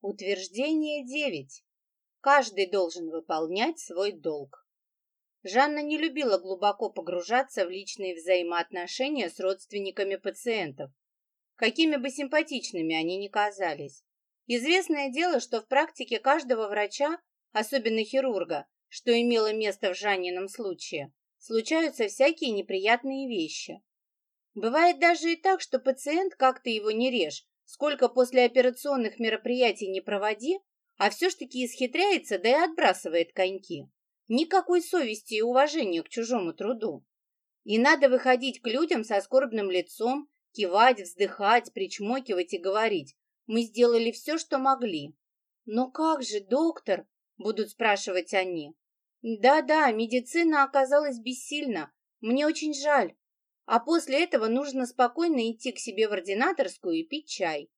Утверждение 9. Каждый должен выполнять свой долг. Жанна не любила глубоко погружаться в личные взаимоотношения с родственниками пациентов, какими бы симпатичными они ни казались. Известное дело, что в практике каждого врача, особенно хирурга, что имело место в Жаннином случае, случаются всякие неприятные вещи. Бывает даже и так, что пациент, как то его не режь, Сколько после операционных мероприятий не проводи, а все ж таки исхитряется, да и отбрасывает коньки. Никакой совести и уважения к чужому труду. И надо выходить к людям со скорбным лицом, кивать, вздыхать, причмокивать и говорить. Мы сделали все, что могли. Но как же, доктор? Будут спрашивать они. Да-да, медицина оказалась бессильна. Мне очень жаль. А после этого нужно спокойно идти к себе в ординаторскую и пить чай.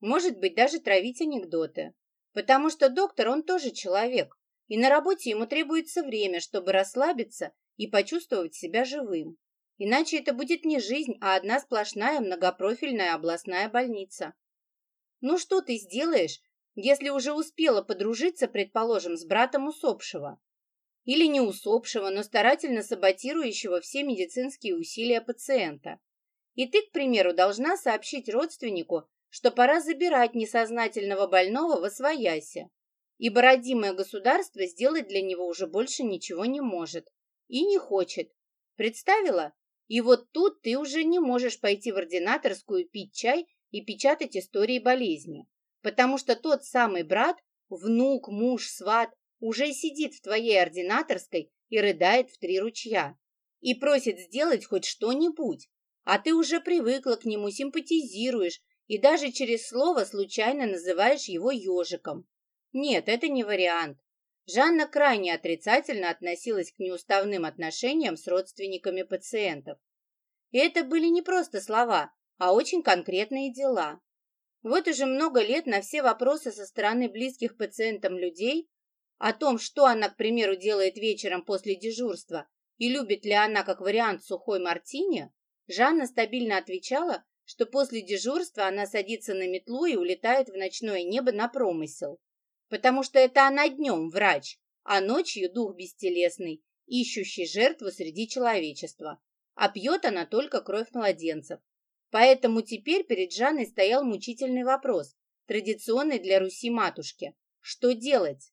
Может быть, даже травить анекдоты. Потому что доктор, он тоже человек, и на работе ему требуется время, чтобы расслабиться и почувствовать себя живым. Иначе это будет не жизнь, а одна сплошная многопрофильная областная больница. Ну что ты сделаешь, если уже успела подружиться, предположим, с братом усопшего? Или не усопшего, но старательно саботирующего все медицинские усилия пациента. И ты, к примеру, должна сообщить родственнику, что пора забирать несознательного больного во своясе, ибо родимое государство сделать для него уже больше ничего не может и не хочет. Представила? И вот тут ты уже не можешь пойти в ординаторскую пить чай и печатать истории болезни, потому что тот самый брат, внук, муж, сват уже сидит в твоей ординаторской и рыдает в три ручья. И просит сделать хоть что-нибудь. А ты уже привыкла к нему, симпатизируешь и даже через слово случайно называешь его ежиком. Нет, это не вариант. Жанна крайне отрицательно относилась к неуставным отношениям с родственниками пациентов. И это были не просто слова, а очень конкретные дела. Вот уже много лет на все вопросы со стороны близких пациентам людей о том, что она, к примеру, делает вечером после дежурства и любит ли она, как вариант, сухой мартини, Жанна стабильно отвечала, что после дежурства она садится на метлу и улетает в ночное небо на промысел. Потому что это она днем врач, а ночью дух бестелесный, ищущий жертву среди человечества. А пьет она только кровь младенцев. Поэтому теперь перед Жанной стоял мучительный вопрос, традиционный для Руси матушки. Что делать?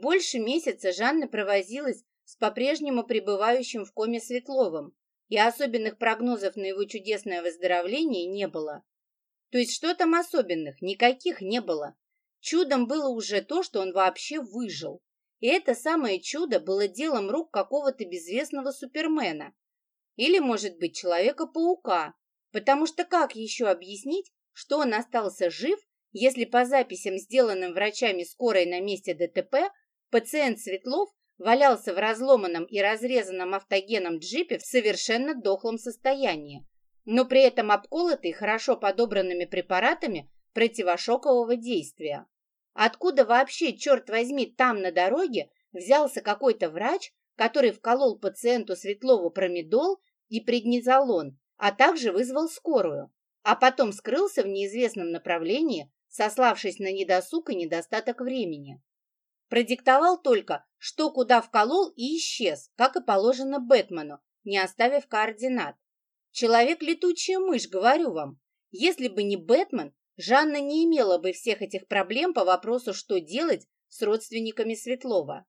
Больше месяца Жанна провозилась с по-прежнему пребывающим в коме Светловым, и особенных прогнозов на его чудесное выздоровление не было. То есть что там особенных? Никаких не было. Чудом было уже то, что он вообще выжил. И это самое чудо было делом рук какого-то безвестного супермена. Или, может быть, Человека-паука. Потому что как еще объяснить, что он остался жив, если по записям, сделанным врачами скорой на месте ДТП, Пациент Светлов валялся в разломанном и разрезанном автогеном джипе в совершенно дохлом состоянии, но при этом обколотый хорошо подобранными препаратами противошокового действия. Откуда вообще, черт возьми, там на дороге взялся какой-то врач, который вколол пациенту Светлову промедол и преднизолон, а также вызвал скорую, а потом скрылся в неизвестном направлении, сославшись на недосуг и недостаток времени. Продиктовал только, что куда вколол и исчез, как и положено Бэтмену, не оставив координат. Человек-летучая мышь, говорю вам. Если бы не Бэтмен, Жанна не имела бы всех этих проблем по вопросу, что делать с родственниками Светлова.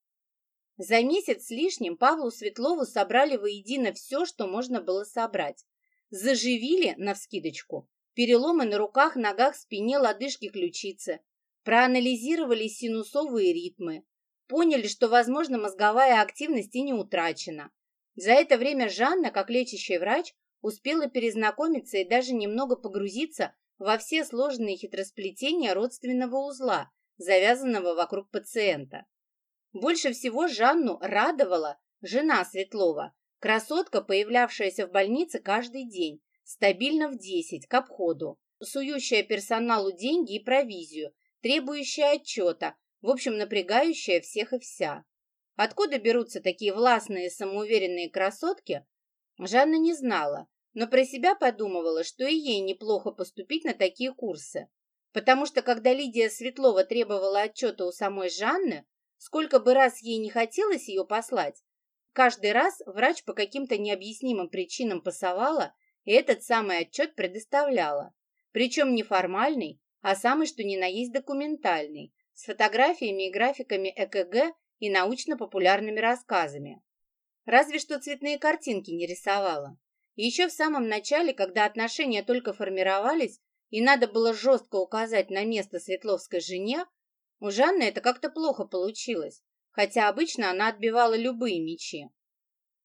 За месяц с лишним Павлу Светлову собрали воедино все, что можно было собрать. Заживили, навскидочку, переломы на руках, ногах, спине, лодыжке, ключице, проанализировали синусовые ритмы, поняли, что, возможно, мозговая активность и не утрачена. За это время Жанна, как лечащий врач, успела перезнакомиться и даже немного погрузиться во все сложные хитросплетения родственного узла, завязанного вокруг пациента. Больше всего Жанну радовала жена Светлова, красотка, появлявшаяся в больнице каждый день, стабильно в 10, к обходу, сующая персоналу деньги и провизию, требующая отчета, в общем, напрягающая всех и вся. Откуда берутся такие властные самоуверенные красотки, Жанна не знала, но про себя подумывала, что и ей неплохо поступить на такие курсы. Потому что, когда Лидия Светлова требовала отчета у самой Жанны, сколько бы раз ей не хотелось ее послать, каждый раз врач по каким-то необъяснимым причинам пасовала и этот самый отчет предоставляла. Причем не формальный, а самый что ни на есть документальный, с фотографиями и графиками ЭКГ и научно-популярными рассказами. Разве что цветные картинки не рисовала. Еще в самом начале, когда отношения только формировались, и надо было жестко указать на место Светловской жене, у Жанны это как-то плохо получилось, хотя обычно она отбивала любые мечи.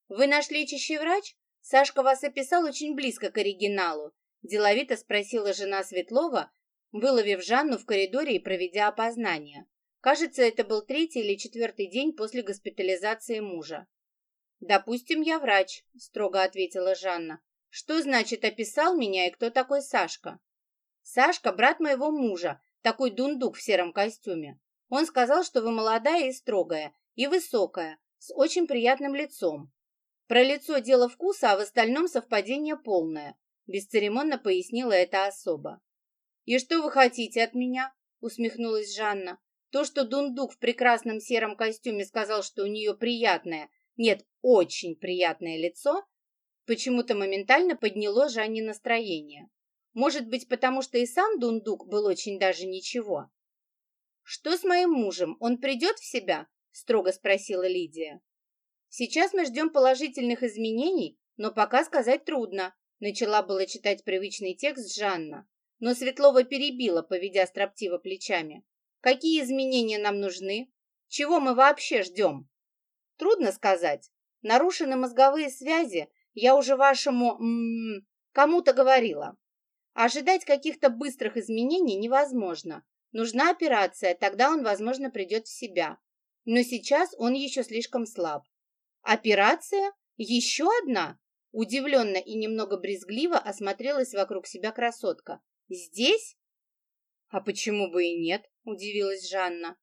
«Вы наш лечащий врач? Сашка вас описал очень близко к оригиналу», деловито спросила жена Светлова, выловив Жанну в коридоре и проведя опознание. Кажется, это был третий или четвертый день после госпитализации мужа. «Допустим, я врач», — строго ответила Жанна. «Что значит описал меня и кто такой Сашка?» «Сашка — брат моего мужа, такой дундук в сером костюме. Он сказал, что вы молодая и строгая, и высокая, с очень приятным лицом. Про лицо дело вкуса, а в остальном совпадение полное», — бесцеремонно пояснила эта особа. «И что вы хотите от меня?» — усмехнулась Жанна. «То, что дундук в прекрасном сером костюме сказал, что у нее приятное, нет, очень приятное лицо, почему-то моментально подняло Жанне настроение. Может быть, потому что и сам Дундук был очень даже ничего. «Что с моим мужем? Он придет в себя?» – строго спросила Лидия. «Сейчас мы ждем положительных изменений, но пока сказать трудно», – начала было читать привычный текст Жанна. Но Светлова перебила, поведя строптиво плечами. «Какие изменения нам нужны? Чего мы вообще ждем?» Трудно сказать. Нарушены мозговые связи. Я уже вашему кому-то говорила. Ожидать каких-то быстрых изменений невозможно. Нужна операция, тогда он, возможно, придет в себя. Но сейчас он еще слишком слаб. Операция? Еще одна? Удивленно и немного брезгливо осмотрелась вокруг себя красотка. Здесь? А почему бы и нет? Удивилась Жанна.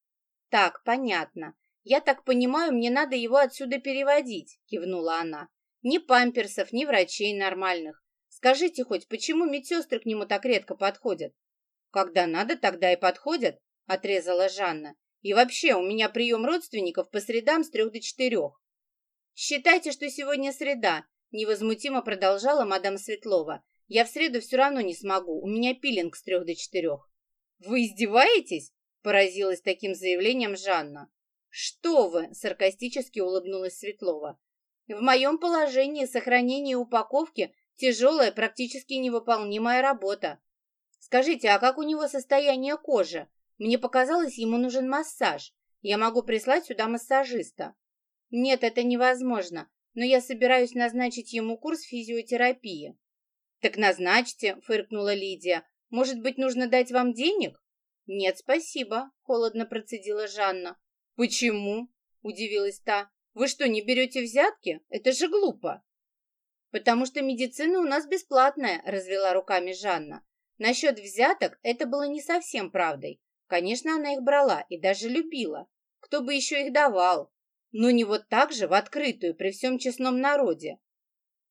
Так, понятно. «Я так понимаю, мне надо его отсюда переводить», — кивнула она. «Ни памперсов, ни врачей нормальных. Скажите хоть, почему медсестры к нему так редко подходят?» «Когда надо, тогда и подходят», — отрезала Жанна. «И вообще, у меня прием родственников по средам с трех до четырех». «Считайте, что сегодня среда», — невозмутимо продолжала мадам Светлова. «Я в среду все равно не смогу, у меня пилинг с трех до четырех». «Вы издеваетесь?» — поразилась таким заявлением Жанна. «Что вы!» – саркастически улыбнулась Светлова. «В моем положении сохранение упаковки – тяжелая, практически невыполнимая работа. Скажите, а как у него состояние кожи? Мне показалось, ему нужен массаж. Я могу прислать сюда массажиста». «Нет, это невозможно, но я собираюсь назначить ему курс физиотерапии». «Так назначьте», – фыркнула Лидия. «Может быть, нужно дать вам денег?» «Нет, спасибо», – холодно процедила Жанна. «Почему?» – удивилась та. «Вы что, не берете взятки? Это же глупо!» «Потому что медицина у нас бесплатная», – развела руками Жанна. Насчет взяток это было не совсем правдой. Конечно, она их брала и даже любила. Кто бы еще их давал? Но не вот так же, в открытую, при всем честном народе.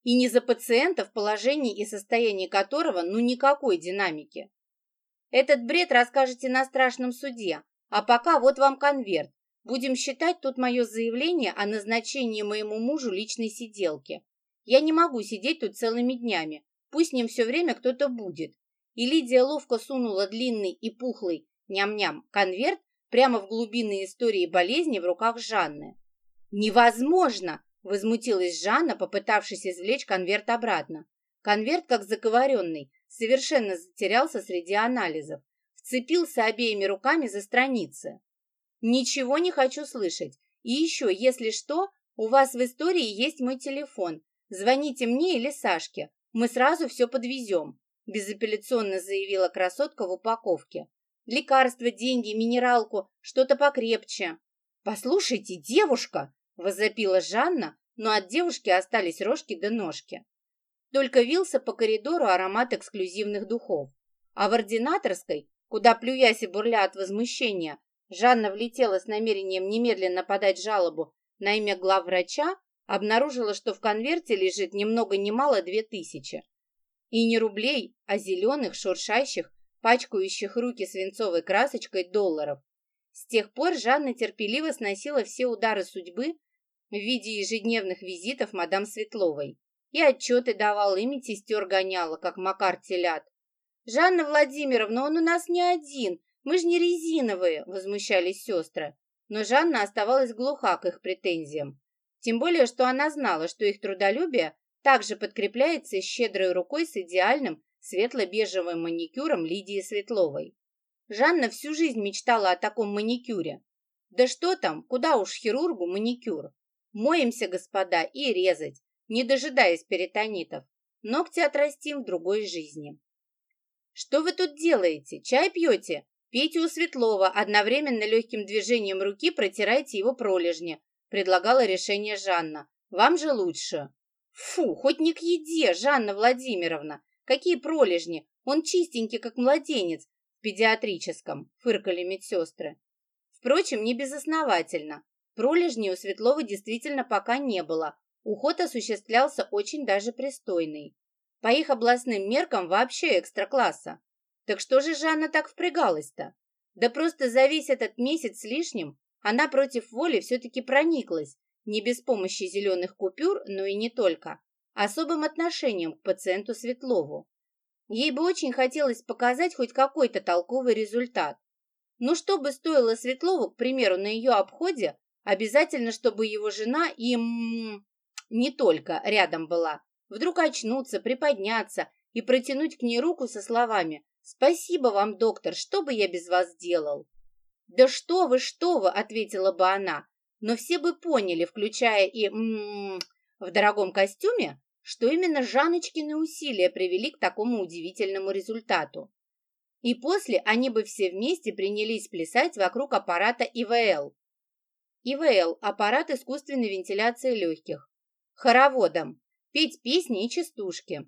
И не за пациента, в положении и состоянии которого ну никакой динамики. Этот бред расскажете на страшном суде, а пока вот вам конверт. Будем считать тут мое заявление о назначении моему мужу личной сиделки. Я не могу сидеть тут целыми днями. Пусть с ним все время кто-то будет. И Лидия ловко сунула длинный и пухлый ням-ням конверт прямо в глубины истории болезни в руках Жанны. «Невозможно!» – возмутилась Жанна, попытавшись извлечь конверт обратно. Конверт, как заковыренный, совершенно затерялся среди анализов, вцепился обеими руками за страницы. Ничего не хочу слышать. И еще, если что, у вас в истории есть мой телефон. Звоните мне или Сашке. Мы сразу все подвезем», – безапелляционно заявила красотка в упаковке. «Лекарства, деньги, минералку, что-то покрепче». «Послушайте, девушка!» – возопила Жанна, но от девушки остались рожки да ножки. Только вился по коридору аромат эксклюзивных духов. А в ординаторской, куда плюясь и бурля от возмущения, Жанна влетела с намерением немедленно подать жалобу на имя главврача, обнаружила, что в конверте лежит ни много ни мало две тысячи. И не рублей, а зеленых, шуршащих, пачкающих руки свинцовой красочкой долларов. С тех пор Жанна терпеливо сносила все удары судьбы в виде ежедневных визитов мадам Светловой. И отчеты давала, и медсестер гоняла, как Макар телят. «Жанна Владимировна, он у нас не один, мы же не резиновые», — возмущались сестры. Но Жанна оставалась глуха к их претензиям. Тем более, что она знала, что их трудолюбие также подкрепляется щедрой рукой с идеальным светло-бежевым маникюром Лидии Светловой. Жанна всю жизнь мечтала о таком маникюре. Да что там, куда уж хирургу маникюр. Моемся, господа, и резать, не дожидаясь перитонитов. Ногти отрастим в другой жизни. Что вы тут делаете? Чай пьете? Пейте у Светлова, одновременно легким движением руки протирайте его пролежни, предлагала решение Жанна. Вам же лучше. Фу, хоть не к еде, Жанна Владимировна. Какие пролежни? Он чистенький, как младенец, педиатрическом», — фыркали медсестры. Впрочем, не безосновательно. Пролежней у Светлова действительно пока не было. Уход осуществлялся очень даже пристойный. По их областным меркам вообще экстра-класса. Так что же Жанна так впрягалась-то? Да просто за весь этот месяц с лишним она против воли все-таки прониклась, не без помощи зеленых купюр, но и не только, особым отношением к пациенту Светлову. Ей бы очень хотелось показать хоть какой-то толковый результат. Но что бы стоило Светлову, к примеру, на ее обходе, обязательно, чтобы его жена им не только рядом была, вдруг очнуться, приподняться и протянуть к ней руку со словами «Спасибо вам, доктор, что бы я без вас делал?» «Да что вы, что вы!» — ответила бы она. Но все бы поняли, включая и м -м, в дорогом костюме, что именно Жаночкины усилия привели к такому удивительному результату. И после они бы все вместе принялись плясать вокруг аппарата ИВЛ. ИВЛ – аппарат искусственной вентиляции легких. Хороводом. Петь песни и частушки.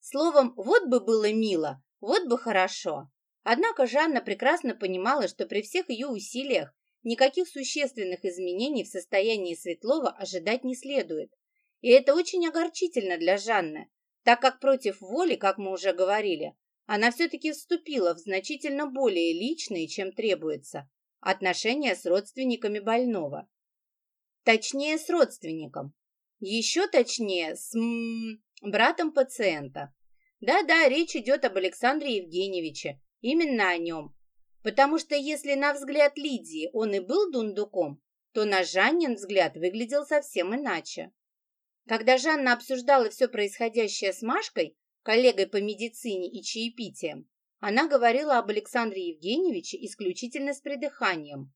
Словом, вот бы было мило, вот бы хорошо. Однако Жанна прекрасно понимала, что при всех ее усилиях никаких существенных изменений в состоянии Светлова ожидать не следует. И это очень огорчительно для Жанны, так как против воли, как мы уже говорили, она все-таки вступила в значительно более личные, чем требуется, отношения с родственниками больного. Точнее, с родственником. Еще точнее, с м братом пациента. Да-да, речь идет об Александре Евгеньевиче, именно о нем. Потому что если на взгляд Лидии он и был дундуком, то на Жаннин взгляд выглядел совсем иначе. Когда Жанна обсуждала все происходящее с Машкой, коллегой по медицине и чаепитиям, она говорила об Александре Евгеньевиче исключительно с придыханием.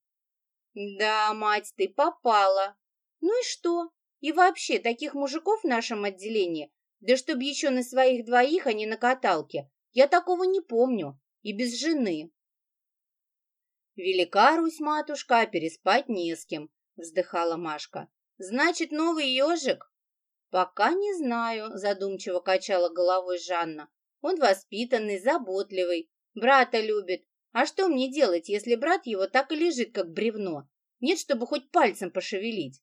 «Да, мать, ты попала. Ну и что? И вообще, таких мужиков в нашем отделении, да чтоб еще на своих двоих, а не на каталке, я такого не помню. И без жены». «Велика Русь, матушка, а переспать не с кем», — вздыхала Машка. «Значит, новый ежик?» «Пока не знаю», — задумчиво качала головой Жанна. «Он воспитанный, заботливый, брата любит. А что мне делать, если брат его так и лежит, как бревно? Нет, чтобы хоть пальцем пошевелить».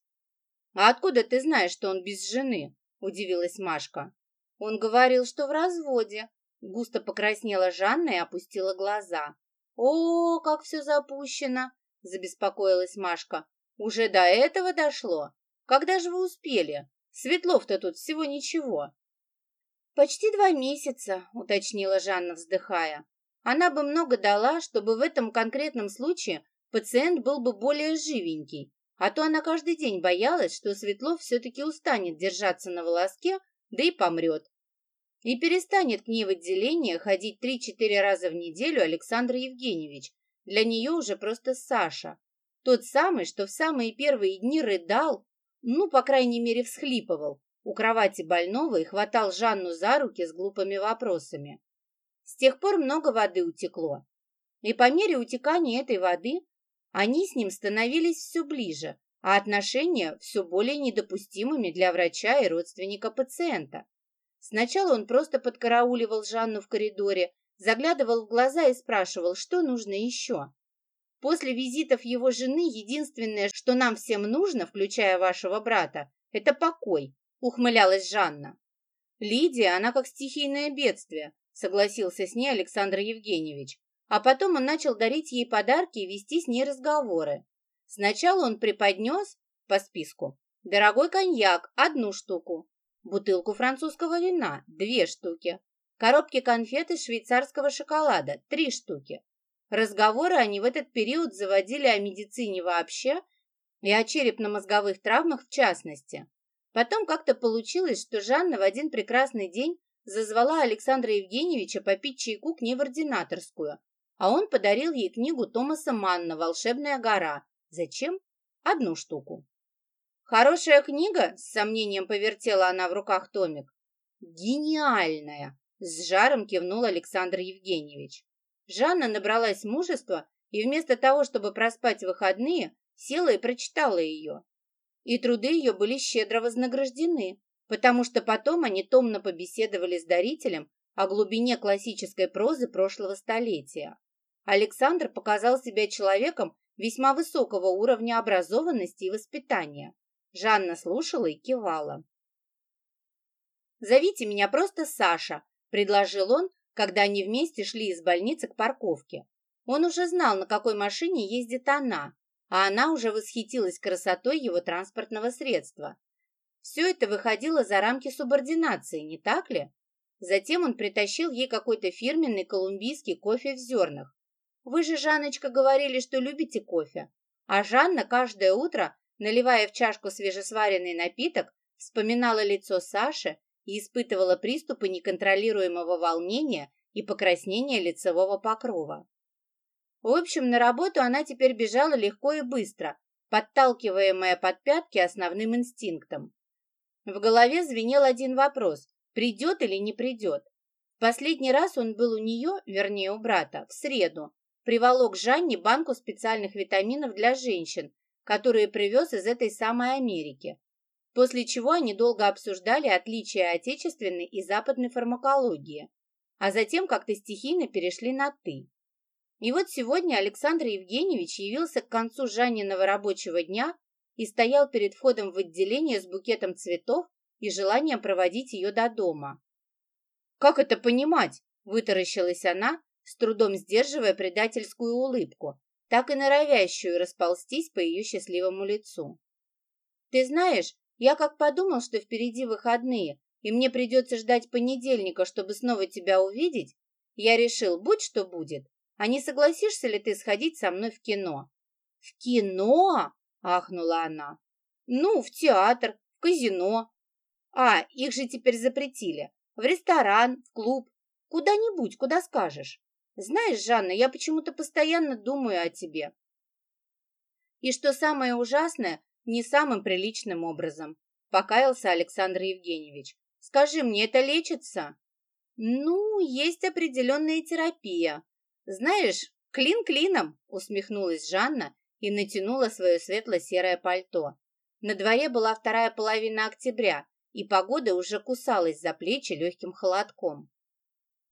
«А откуда ты знаешь, что он без жены?» — удивилась Машка. «Он говорил, что в разводе». Густо покраснела Жанна и опустила глаза. «О, как все запущено!» — забеспокоилась Машка. «Уже до этого дошло? Когда же вы успели?» Светлов-то тут всего ничего. Почти два месяца, уточнила Жанна, вздыхая. Она бы много дала, чтобы в этом конкретном случае пациент был бы более живенький, а то она каждый день боялась, что Светлов все-таки устанет держаться на волоске, да и помрет. И перестанет к ней в отделение ходить три-четыре раза в неделю Александр Евгеньевич. Для нее уже просто Саша. Тот самый, что в самые первые дни рыдал, ну, по крайней мере, всхлипывал у кровати больного и хватал Жанну за руки с глупыми вопросами. С тех пор много воды утекло, и по мере утекания этой воды они с ним становились все ближе, а отношения все более недопустимыми для врача и родственника пациента. Сначала он просто подкарауливал Жанну в коридоре, заглядывал в глаза и спрашивал, что нужно еще. После визитов его жены единственное, что нам всем нужно, включая вашего брата, это покой, ухмылялась Жанна. Лидия, она как стихийное бедствие. согласился с ней Александр Евгеньевич. А потом он начал дарить ей подарки и вести с ней разговоры. Сначала он преподнес по списку дорогой коньяк – одну штуку, бутылку французского вина – две штуки, коробки конфет из швейцарского шоколада – три штуки. Разговоры они в этот период заводили о медицине вообще и о черепно-мозговых травмах в частности. Потом как-то получилось, что Жанна в один прекрасный день зазвала Александра Евгеньевича попить чайку к ней в ординаторскую, а он подарил ей книгу Томаса Манна «Волшебная гора». Зачем? Одну штуку. «Хорошая книга?» – с сомнением повертела она в руках томик. «Гениальная!» – с жаром кивнул Александр Евгеньевич. Жанна набралась мужества и вместо того, чтобы проспать выходные, села и прочитала ее. И труды ее были щедро вознаграждены, потому что потом они томно побеседовали с дарителем о глубине классической прозы прошлого столетия. Александр показал себя человеком весьма высокого уровня образованности и воспитания. Жанна слушала и кивала. «Зовите меня просто Саша», – предложил он, когда они вместе шли из больницы к парковке. Он уже знал, на какой машине ездит она, а она уже восхитилась красотой его транспортного средства. Все это выходило за рамки субординации, не так ли? Затем он притащил ей какой-то фирменный колумбийский кофе в зернах, вы же, Жанночка, говорили, что любите кофе. А Жанна каждое утро, наливая в чашку свежесваренный напиток, вспоминала лицо Саши и испытывала приступы неконтролируемого волнения и покраснения лицевого покрова. В общем, на работу она теперь бежала легко и быстро, подталкиваемая под пятки основным инстинктом. В голове звенел один вопрос – придет или не придет. Последний раз он был у нее, вернее у брата, в среду, приволок Жанне банку специальных витаминов для женщин, которые привез из этой самой Америки, после чего они долго обсуждали отличия отечественной и западной фармакологии, а затем как-то стихийно перешли на «ты». И вот сегодня Александр Евгеньевич явился к концу Жанниного рабочего дня и стоял перед входом в отделение с букетом цветов и желанием проводить ее до дома. «Как это понимать?» – вытаращилась она, с трудом сдерживая предательскую улыбку, так и норовящую расползтись по ее счастливому лицу. «Ты знаешь, я как подумал, что впереди выходные, и мне придется ждать понедельника, чтобы снова тебя увидеть, я решил, будь что будет, а не согласишься ли ты сходить со мной в кино?» «В кино?» – ахнула она. «Ну, в театр, в казино. А, их же теперь запретили. В ресторан, в клуб. Куда-нибудь, куда скажешь. Знаешь, Жанна, я почему-то постоянно думаю о тебе. И что самое ужасное, не самым приличным образом, покаялся Александр Евгеньевич. Скажи мне, это лечится? Ну, есть определенная терапия. Знаешь, клин клином, усмехнулась Жанна и натянула свое светло-серое пальто. На дворе была вторая половина октября, и погода уже кусалась за плечи легким холодком.